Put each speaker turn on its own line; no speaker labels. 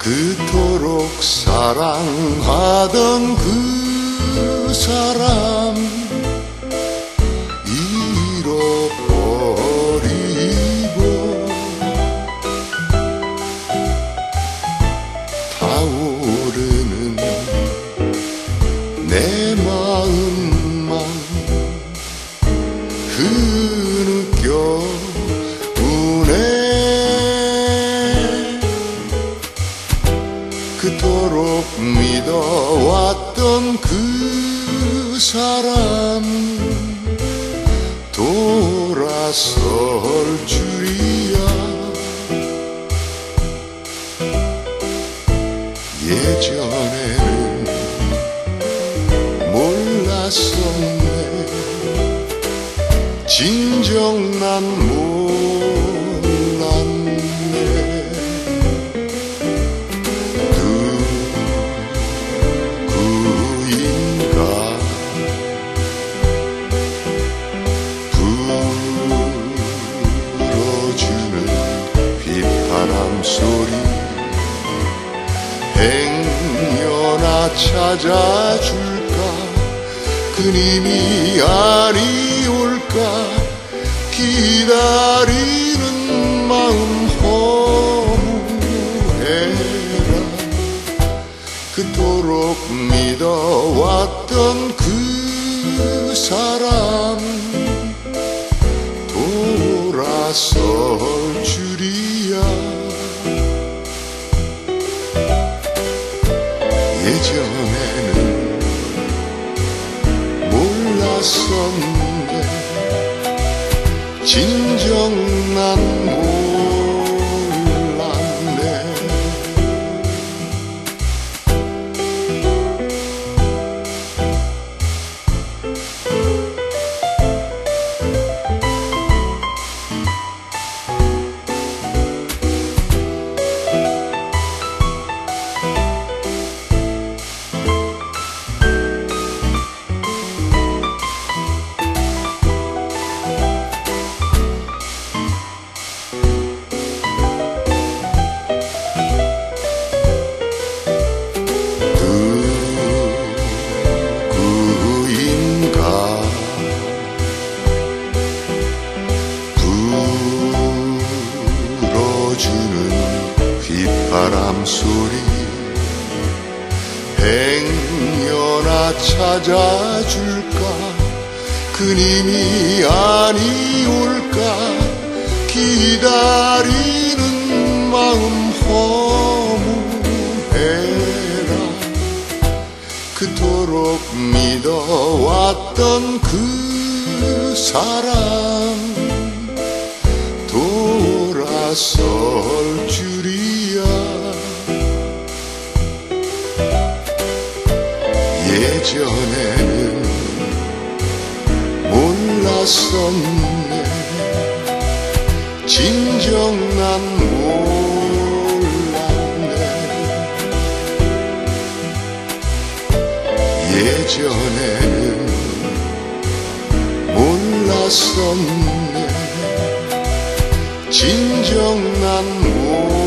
그토록 사랑하던 그 사람 잃어버리고 타오르는 내 마음만 흐 그토록 믿어왔던 그 사람. 돌아설 줄이야. 예전에는 몰랐었네. 진정 난 몰랐 찾아줄까? 그님이 아니올까? 기다리는 마음 허무해라. 그토록 믿어왔던 그 사람 돌아설 진 휘바람 소리 행여나 찾아줄까? 그님이 아니올까? 기다리는 마음 허무해라. 그토록 믿어왔던 그 사람 돌아설 줄이야. 예전에는 몰랐었네. 진정 난 몰랐네. 예전에는 몰랐었네. 真正难忘。